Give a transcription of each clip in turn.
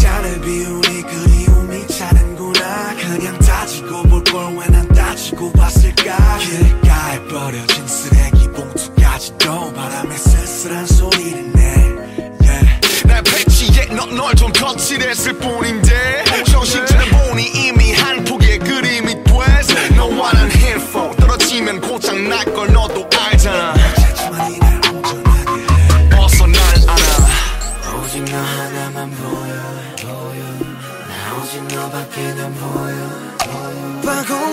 잔을 비우니 그리움이 차는구나. 그냥 따지고 볼 걸 왜난 따지고 봤을까? 길가에 버려진 쓰레기 봉투까지도 바람에 쓸쓸한 소리를 내. Yeah. 날 패치해. 넌널좀 거칠했을 뿐인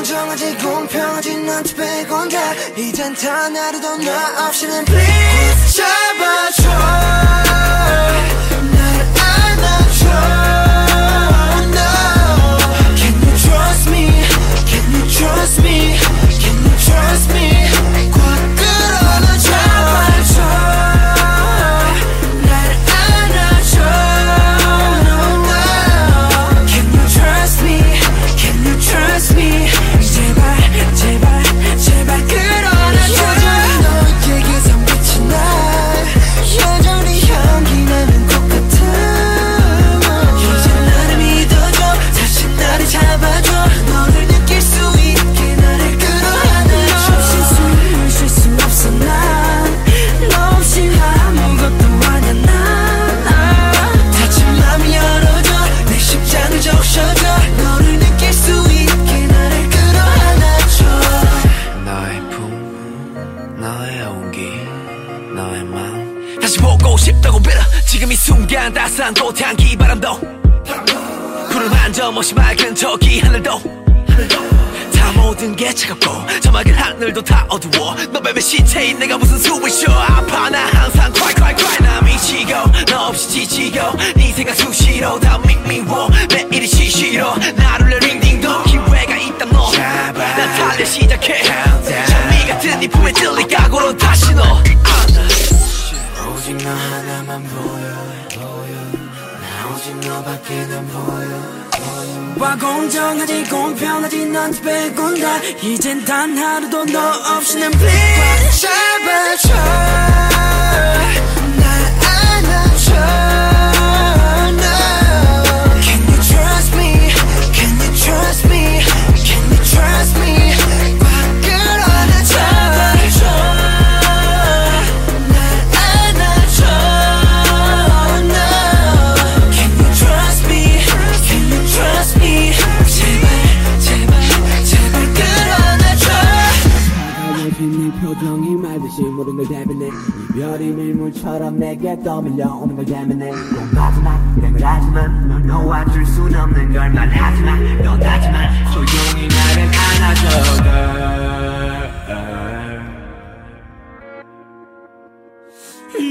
공정하지 공평하지 넌 빼곤 다 이젠 단 하루도 너 없이는 please 잡아줘 싶다고 빌어. 지금 이 순간 따스한 꽃향기 바람도 구름 한점 없이 맑은 저기 하늘도 다 모든 게 차갑고 저 맑은 하늘도 다 어두워. 너 뱀의 시체인 내가 무슨 숨을 쉬어. 아파. 나 항상 cry 나 미치고 너 없이 지치고 네 생각 수시로 다 미미워. 매일이 시시로 나를 링딩동 기회가 있다. 너난 달려 시작해. 장미 같은 네 품에 들릴 각오로 너 하나만 보여. 보여 나 오직 너밖에 난 보여. 와 공정하지 공평하지 넌 빼곤 다. 이젠 단 하루도 너 없이는 please. 잡아줘 날 표정이 말듯이 모든 걸 대변해 이별이 밀물처럼 내게 떠밀려오는 걸 대면해 넌 마지막 일행을 하지만 널 놓아줄 순 없는 걸 말하지만 넌 하지만 소용이 나를 안아줘.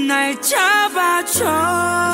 날 잡아줘